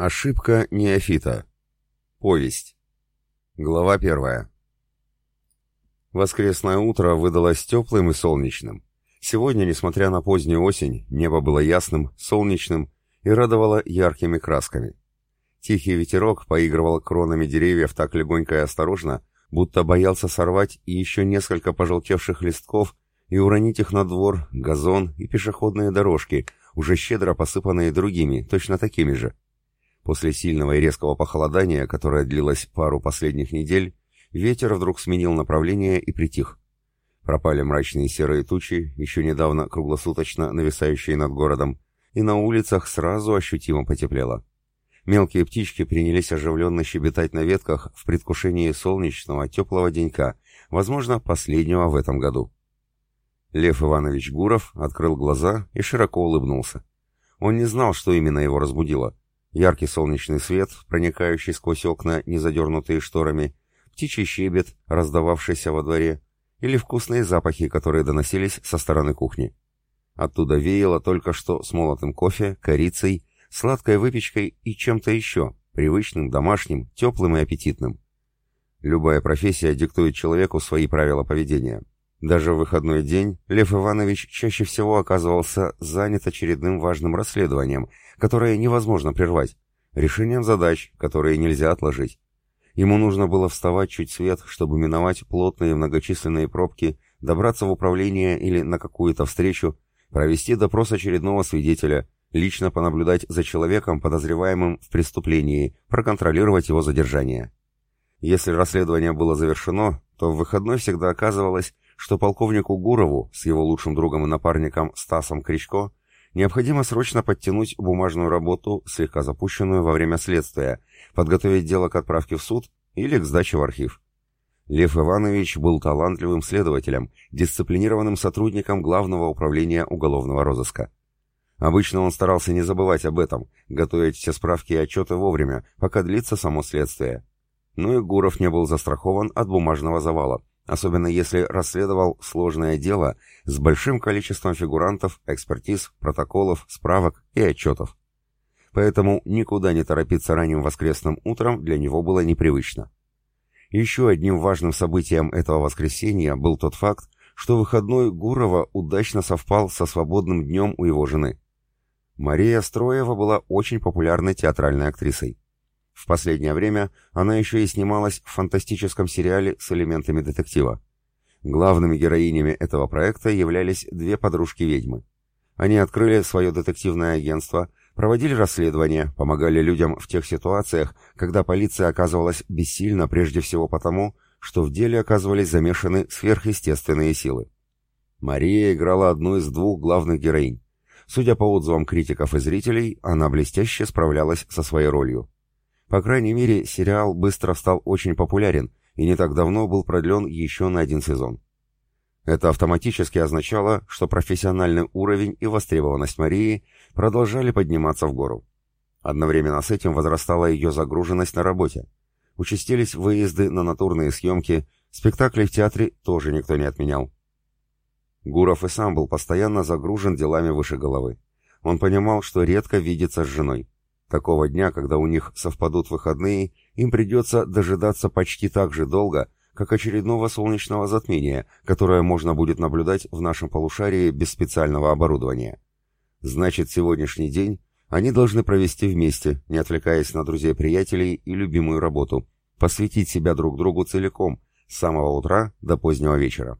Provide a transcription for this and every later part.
Ошибка неофита. Повесть. Глава первая. Воскресное утро выдалось теплым и солнечным. Сегодня, несмотря на позднюю осень, небо было ясным, солнечным и радовало яркими красками. Тихий ветерок поигрывал кронами деревьев так легонько и осторожно, будто боялся сорвать еще несколько пожелтевших листков и уронить их на двор, газон и пешеходные дорожки, уже щедро посыпанные другими, точно такими же. После сильного и резкого похолодания, которое длилось пару последних недель, ветер вдруг сменил направление и притих. Пропали мрачные серые тучи, еще недавно круглосуточно нависающие над городом, и на улицах сразу ощутимо потеплело. Мелкие птички принялись оживленно щебетать на ветках в предвкушении солнечного, теплого денька, возможно, последнего в этом году. Лев Иванович Гуров открыл глаза и широко улыбнулся. Он не знал, что именно его разбудило. Яркий солнечный свет, проникающий сквозь окна, не задернутые шторами, птичий щебет, раздававшийся во дворе, или вкусные запахи, которые доносились со стороны кухни. Оттуда веяло только что с молотым кофе, корицей, сладкой выпечкой и чем-то еще, привычным, домашним, теплым и аппетитным. Любая профессия диктует человеку свои правила поведения. Даже в выходной день Лев Иванович чаще всего оказывался занят очередным важным расследованием, которое невозможно прервать, решением задач, которые нельзя отложить. Ему нужно было вставать чуть свет, чтобы миновать плотные многочисленные пробки, добраться в управление или на какую-то встречу, провести допрос очередного свидетеля, лично понаблюдать за человеком, подозреваемым в преступлении, проконтролировать его задержание. Если расследование было завершено, то в выходной всегда оказывалось, что полковнику Гурову с его лучшим другом и напарником Стасом Кричко необходимо срочно подтянуть бумажную работу, слегка запущенную во время следствия, подготовить дело к отправке в суд или к сдаче в архив. Лев Иванович был талантливым следователем, дисциплинированным сотрудником Главного управления уголовного розыска. Обычно он старался не забывать об этом, готовить все справки и отчеты вовремя, пока длится само следствие. Но и Гуров не был застрахован от бумажного завала, особенно если расследовал сложное дело с большим количеством фигурантов, экспертиз, протоколов, справок и отчетов. Поэтому никуда не торопиться ранним воскресным утром для него было непривычно. Еще одним важным событием этого воскресенья был тот факт, что выходной Гурова удачно совпал со свободным днем у его жены. Мария Строева была очень популярной театральной актрисой. В последнее время она еще и снималась в фантастическом сериале с элементами детектива. Главными героинями этого проекта являлись две подружки-ведьмы. Они открыли свое детективное агентство, проводили расследования, помогали людям в тех ситуациях, когда полиция оказывалась бессильна прежде всего потому, что в деле оказывались замешаны сверхъестественные силы. Мария играла одну из двух главных героинь. Судя по отзывам критиков и зрителей, она блестяще справлялась со своей ролью. По крайней мере, сериал быстро стал очень популярен и не так давно был продлен еще на один сезон. Это автоматически означало, что профессиональный уровень и востребованность Марии продолжали подниматься в гору. Одновременно с этим возрастала ее загруженность на работе. Участились выезды на натурные съемки, спектакли в театре тоже никто не отменял. Гуров и сам был постоянно загружен делами выше головы. Он понимал, что редко видится с женой. Такого дня, когда у них совпадут выходные, им придется дожидаться почти так же долго, как очередного солнечного затмения, которое можно будет наблюдать в нашем полушарии без специального оборудования. Значит, сегодняшний день они должны провести вместе, не отвлекаясь на друзей-приятелей и любимую работу, посвятить себя друг другу целиком, с самого утра до позднего вечера.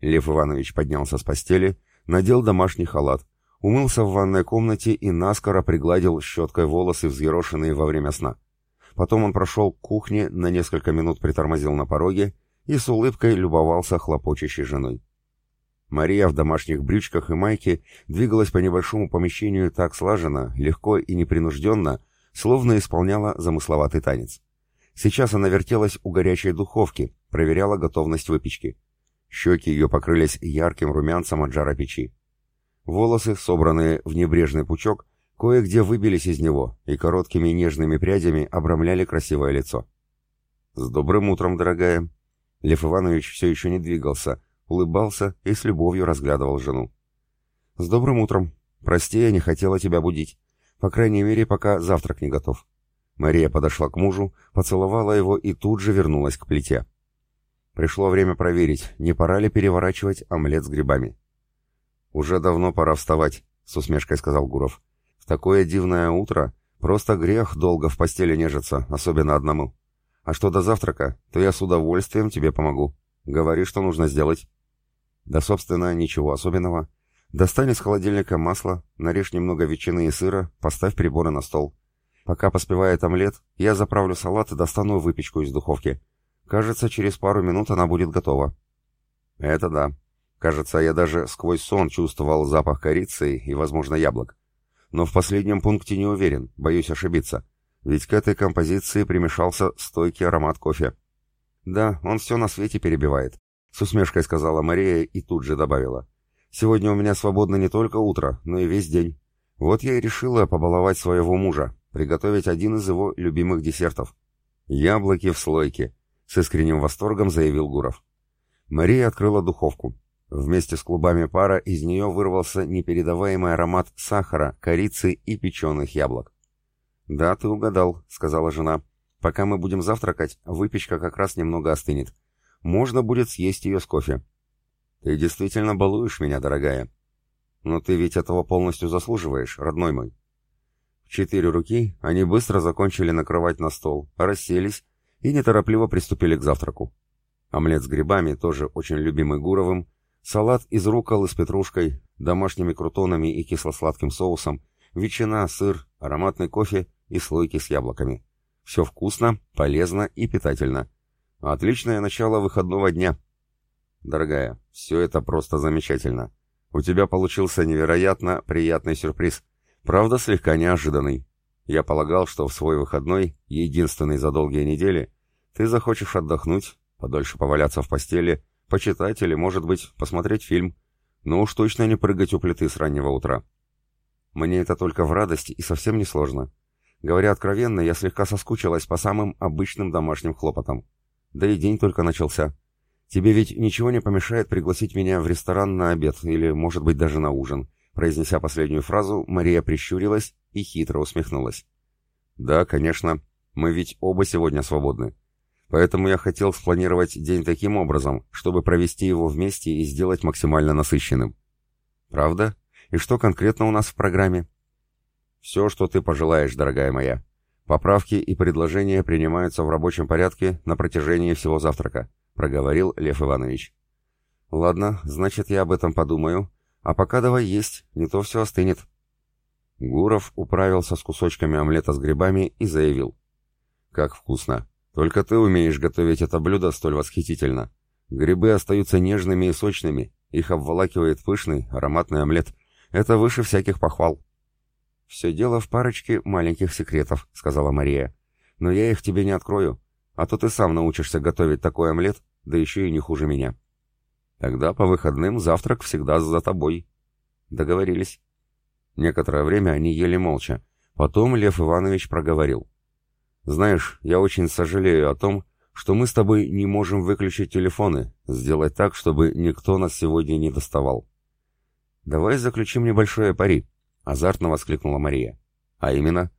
Лев Иванович поднялся с постели, надел домашний халат, умылся в ванной комнате и наскоро пригладил щеткой волосы, взъерошенные во время сна. Потом он прошел к кухне, на несколько минут притормозил на пороге и с улыбкой любовался хлопочущей женой. Мария в домашних брючках и майке двигалась по небольшому помещению так слаженно, легко и непринужденно, словно исполняла замысловатый танец. Сейчас она вертелась у горячей духовки, проверяла готовность выпечки. Щеки ее покрылись ярким румянцем от жара печи. Волосы, собранные в небрежный пучок, кое-где выбились из него и короткими нежными прядями обрамляли красивое лицо. «С добрым утром, дорогая!» Лев Иванович все еще не двигался, улыбался и с любовью разглядывал жену. «С добрым утром! Прости, я не хотела тебя будить. По крайней мере, пока завтрак не готов. Мария подошла к мужу, поцеловала его и тут же вернулась к плите. Пришло время проверить, не пора ли переворачивать омлет с грибами. «Уже давно пора вставать», — с усмешкой сказал Гуров. «В такое дивное утро просто грех долго в постели нежиться, особенно одному. А что до завтрака, то я с удовольствием тебе помогу. Говори, что нужно сделать». «Да, собственно, ничего особенного. Достань из холодильника масло, нарежь немного ветчины и сыра, поставь приборы на стол. Пока поспевает омлет, я заправлю салат и достану выпечку из духовки. Кажется, через пару минут она будет готова». «Это да», Кажется, я даже сквозь сон чувствовал запах корицы и, возможно, яблок. Но в последнем пункте не уверен, боюсь ошибиться. Ведь к этой композиции примешался стойкий аромат кофе. «Да, он все на свете перебивает», — с усмешкой сказала Мария и тут же добавила. «Сегодня у меня свободно не только утро, но и весь день. Вот я и решила побаловать своего мужа, приготовить один из его любимых десертов. Яблоки в слойке», — с искренним восторгом заявил Гуров. Мария открыла духовку. Вместе с клубами пара из нее вырвался непередаваемый аромат сахара, корицы и печеных яблок. «Да, ты угадал», — сказала жена. «Пока мы будем завтракать, выпечка как раз немного остынет. Можно будет съесть ее с кофе». «Ты действительно балуешь меня, дорогая». «Но ты ведь этого полностью заслуживаешь, родной мой». В четыре руки они быстро закончили накрывать на стол, расселись и неторопливо приступили к завтраку. Омлет с грибами, тоже очень любимый Гуровым, Салат из рукколы с петрушкой, домашними крутонами и кисло-сладким соусом, ветчина, сыр, ароматный кофе и слойки с яблоками. Все вкусно, полезно и питательно. Отличное начало выходного дня. Дорогая, все это просто замечательно. У тебя получился невероятно приятный сюрприз. Правда, слегка неожиданный. Я полагал, что в свой выходной, единственный за долгие недели, ты захочешь отдохнуть, подольше поваляться в постели Почитать или, может быть, посмотреть фильм. Но уж точно не прыгать у плиты с раннего утра. Мне это только в радости и совсем не сложно. Говоря откровенно, я слегка соскучилась по самым обычным домашним хлопотам. Да и день только начался. Тебе ведь ничего не помешает пригласить меня в ресторан на обед или, может быть, даже на ужин. Произнеся последнюю фразу, Мария прищурилась и хитро усмехнулась. Да, конечно. Мы ведь оба сегодня свободны. Поэтому я хотел спланировать день таким образом, чтобы провести его вместе и сделать максимально насыщенным. Правда? И что конкретно у нас в программе? Все, что ты пожелаешь, дорогая моя. Поправки и предложения принимаются в рабочем порядке на протяжении всего завтрака, проговорил Лев Иванович. Ладно, значит, я об этом подумаю. А пока давай есть, не то все остынет. Гуров управился с кусочками омлета с грибами и заявил. Как вкусно! Только ты умеешь готовить это блюдо столь восхитительно. Грибы остаются нежными и сочными, их обволакивает пышный, ароматный омлет. Это выше всяких похвал. «Все дело в парочке маленьких секретов», — сказала Мария. «Но я их тебе не открою, а то ты сам научишься готовить такой омлет, да еще и не хуже меня». «Тогда по выходным завтрак всегда за тобой». Договорились. Некоторое время они ели молча. Потом Лев Иванович проговорил. Знаешь, я очень сожалею о том, что мы с тобой не можем выключить телефоны, сделать так, чтобы никто нас сегодня не доставал. Давай заключим небольшое пари, азартно воскликнула Мария. А именно,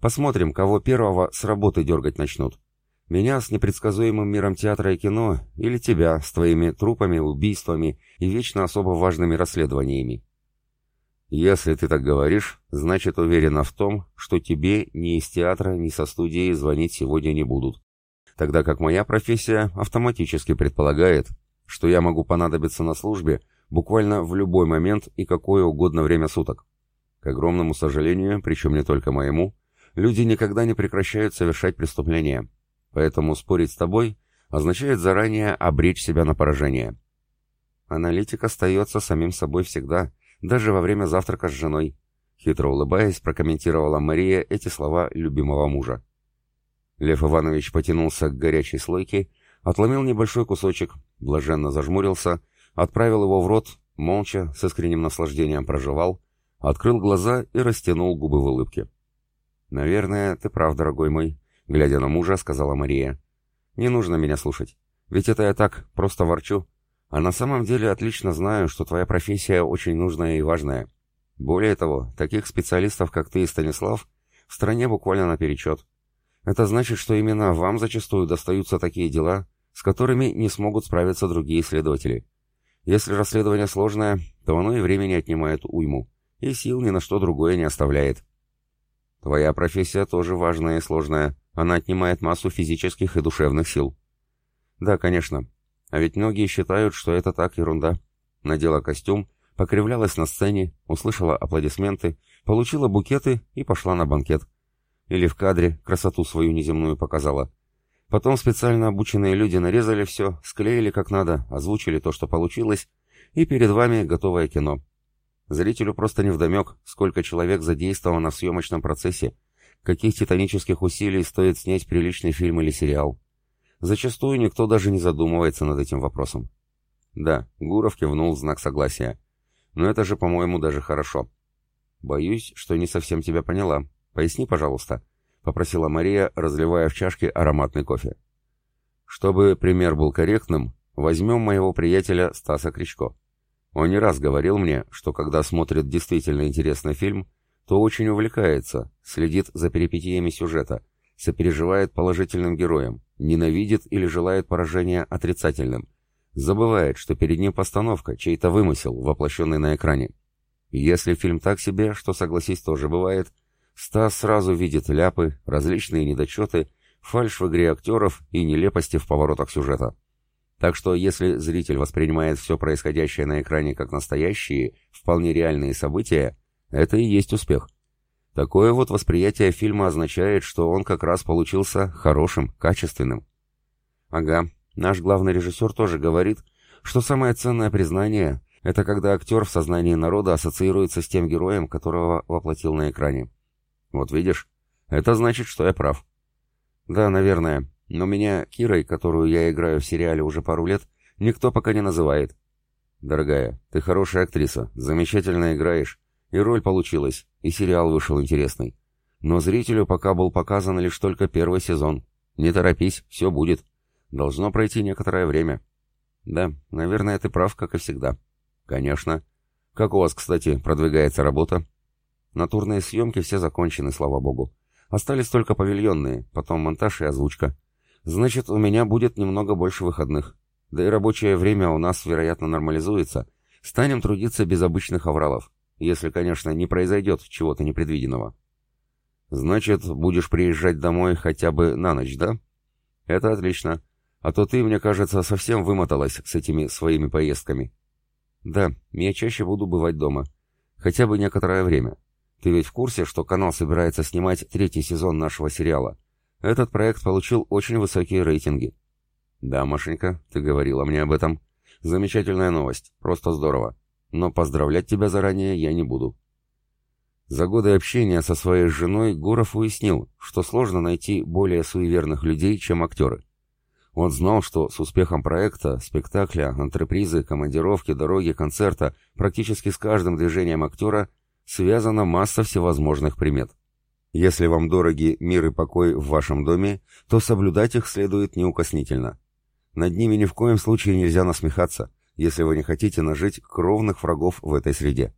посмотрим, кого первого с работы дергать начнут. Меня с непредсказуемым миром театра и кино или тебя с твоими трупами, убийствами и вечно особо важными расследованиями. Если ты так говоришь, значит уверена в том, что тебе ни из театра, ни со студии звонить сегодня не будут. Тогда как моя профессия автоматически предполагает, что я могу понадобиться на службе буквально в любой момент и какое угодно время суток. К огромному сожалению, причем не только моему, люди никогда не прекращают совершать преступления. Поэтому спорить с тобой означает заранее обречь себя на поражение. Аналитик остается самим собой всегда – даже во время завтрака с женой. Хитро улыбаясь, прокомментировала Мария эти слова любимого мужа. Лев Иванович потянулся к горячей слойке, отломил небольшой кусочек, блаженно зажмурился, отправил его в рот, молча, с искренним наслаждением прожевал, открыл глаза и растянул губы в улыбке. «Наверное, ты прав, дорогой мой», — глядя на мужа, сказала Мария. «Не нужно меня слушать. Ведь это я так, просто ворчу. А на самом деле отлично знаю, что твоя профессия очень нужная и важная. Более того, таких специалистов, как ты и Станислав, в стране буквально наперечет. Это значит, что именно вам зачастую достаются такие дела, с которыми не смогут справиться другие следователи. Если расследование сложное, то оно и времени отнимает уйму, и сил ни на что другое не оставляет. Твоя профессия тоже важная и сложная, она отнимает массу физических и душевных сил. Да, конечно. А ведь многие считают, что это так ерунда. Надела костюм, покривлялась на сцене, услышала аплодисменты, получила букеты и пошла на банкет. Или в кадре красоту свою неземную показала. Потом специально обученные люди нарезали все, склеили как надо, озвучили то, что получилось, и перед вами готовое кино. Зрителю просто невдомек, сколько человек задействовано в съемочном процессе, каких титанических усилий стоит снять приличный фильм или сериал. Зачастую никто даже не задумывается над этим вопросом. Да, Гуров кивнул в знак согласия. Но это же, по-моему, даже хорошо. Боюсь, что не совсем тебя поняла. Поясни, пожалуйста, попросила Мария, разливая в чашке ароматный кофе. Чтобы пример был корректным, возьмем моего приятеля Стаса Кричко. Он не раз говорил мне, что когда смотрит действительно интересный фильм, то очень увлекается, следит за перипетиями сюжета, сопереживает положительным героям, ненавидит или желает поражения отрицательным, забывает, что перед ним постановка, чей-то вымысел, воплощенный на экране. Если фильм так себе, что, согласись, тоже бывает, Стас сразу видит ляпы, различные недочеты, фальшь в игре актеров и нелепости в поворотах сюжета. Так что если зритель воспринимает все происходящее на экране как настоящие, вполне реальные события, это и есть успех. Такое вот восприятие фильма означает, что он как раз получился хорошим, качественным. Ага, наш главный режиссер тоже говорит, что самое ценное признание – это когда актер в сознании народа ассоциируется с тем героем, которого воплотил на экране. Вот видишь, это значит, что я прав. Да, наверное, но меня Кирой, которую я играю в сериале уже пару лет, никто пока не называет. Дорогая, ты хорошая актриса, замечательно играешь, и роль получилась, и сериал вышел интересный. Но зрителю пока был показан лишь только первый сезон. Не торопись, все будет. Должно пройти некоторое время. Да, наверное, ты прав, как и всегда. Конечно. Как у вас, кстати, продвигается работа? Натурные съемки все закончены, слава богу. Остались только павильонные, потом монтаж и озвучка. Значит, у меня будет немного больше выходных. Да и рабочее время у нас, вероятно, нормализуется. Станем трудиться без обычных авралов. Если, конечно, не произойдет чего-то непредвиденного. Значит, будешь приезжать домой хотя бы на ночь, да? Это отлично. А то ты, мне кажется, совсем вымоталась с этими своими поездками. Да, я чаще буду бывать дома. Хотя бы некоторое время. Ты ведь в курсе, что канал собирается снимать третий сезон нашего сериала? Этот проект получил очень высокие рейтинги. Да, Машенька, ты говорила мне об этом. Замечательная новость, просто здорово. Но поздравлять тебя заранее я не буду. За годы общения со своей женой Гуров уяснил, что сложно найти более суеверных людей, чем актеры. Он знал, что с успехом проекта, спектакля, антрепризы, командировки, дороги, концерта, практически с каждым движением актера связана масса всевозможных примет. Если вам дороги мир и покой в вашем доме, то соблюдать их следует неукоснительно. Над ними ни в коем случае нельзя насмехаться, если вы не хотите нажить кровных врагов в этой среде.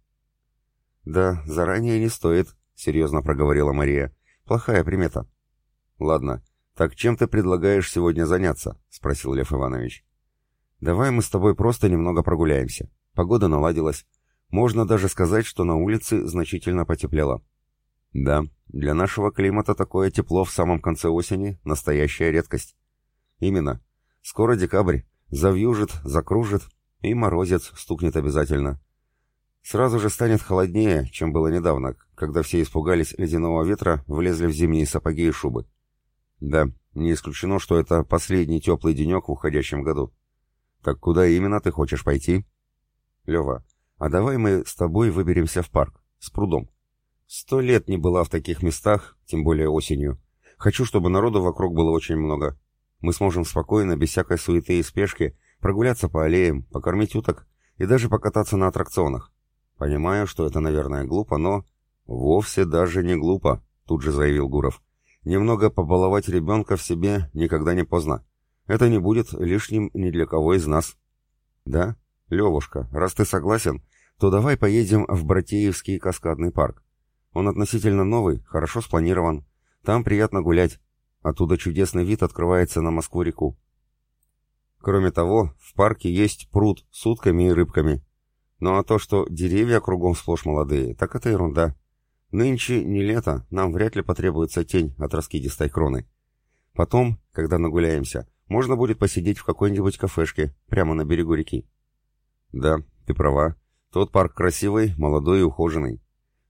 «Да, заранее не стоит», — серьезно проговорила Мария. «Плохая примета». «Ладно, так чем ты предлагаешь сегодня заняться?» — спросил Лев Иванович. «Давай мы с тобой просто немного прогуляемся. Погода наладилась. Можно даже сказать, что на улице значительно потеплело. Да, для нашего климата такое тепло в самом конце осени – настоящая редкость. Именно. Скоро декабрь. Завьюжит, закружит, и морозец стукнет обязательно. Сразу же станет холоднее, чем было недавно, когда все испугались ледяного ветра, влезли в зимние сапоги и шубы. Да, не исключено, что это последний теплый денек в уходящем году. Так куда именно ты хочешь пойти? Лева, а давай мы с тобой выберемся в парк, с прудом. Сто лет не была в таких местах, тем более осенью. Хочу, чтобы народу вокруг было очень много. Мы сможем спокойно, без всякой суеты и спешки, прогуляться по аллеям, покормить уток и даже покататься на аттракционах. Понимаю, что это, наверное, глупо, но... Вовсе даже не глупо, тут же заявил Гуров. Немного побаловать ребенка в себе никогда не поздно. Это не будет лишним ни для кого из нас. Да? Левушка, раз ты согласен, то давай поедем в Братеевский каскадный парк. Он относительно новый, хорошо спланирован. Там приятно гулять. Оттуда чудесный вид открывается на Москву-реку. Кроме того, в парке есть пруд с утками и рыбками. Ну а то, что деревья кругом сплошь молодые, так это ерунда. Нынче не лето, нам вряд ли потребуется тень от раскидистой кроны. Потом, когда нагуляемся, можно будет посидеть в какой-нибудь кафешке, прямо на берегу реки. Да, ты права. Тот парк красивый, молодой и ухоженный.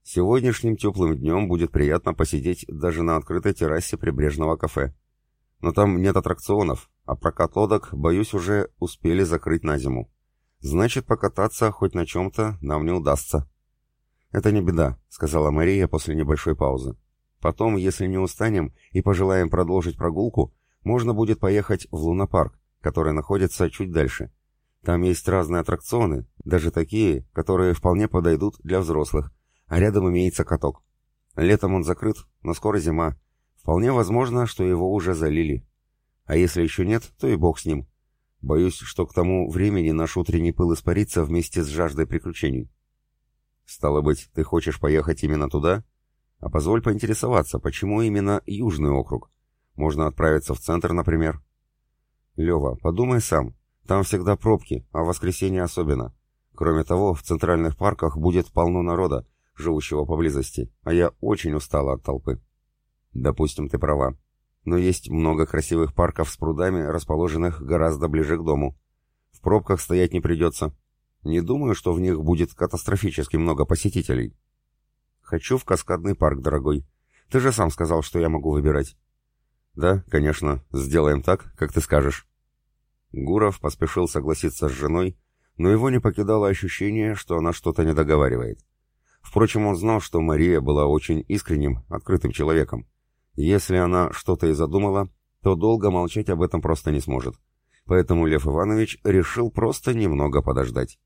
Сегодняшним теплым днем будет приятно посидеть даже на открытой террасе прибрежного кафе. Но там нет аттракционов, а прокат лодок, боюсь, уже успели закрыть на зиму. Значит, покататься хоть на чем-то нам не удастся. «Это не беда», — сказала Мария после небольшой паузы. «Потом, если не устанем и пожелаем продолжить прогулку, можно будет поехать в лунопарк, который находится чуть дальше. Там есть разные аттракционы, даже такие, которые вполне подойдут для взрослых, а рядом имеется каток. Летом он закрыт, но скоро зима. Вполне возможно, что его уже залили. А если еще нет, то и бог с ним. Боюсь, что к тому времени наш утренний пыл испарится вместе с жаждой приключений. Стало быть, ты хочешь поехать именно туда? А позволь поинтересоваться, почему именно Южный округ? Можно отправиться в центр, например. Лева, подумай сам. Там всегда пробки, а в воскресенье особенно. Кроме того, в центральных парках будет полно народа, живущего поблизости, а я очень устала от толпы. Допустим, ты права. Но есть много красивых парков с прудами, расположенных гораздо ближе к дому. В пробках стоять не придется. Не думаю, что в них будет катастрофически много посетителей. Хочу в каскадный парк, дорогой. Ты же сам сказал, что я могу выбирать. «Да, конечно, сделаем так, как ты скажешь». Гуров поспешил согласиться с женой, но его не покидало ощущение, что она что-то не договаривает. Впрочем, он знал, что Мария была очень искренним, открытым человеком. Если она что-то и задумала, то долго молчать об этом просто не сможет. Поэтому Лев Иванович решил просто немного подождать.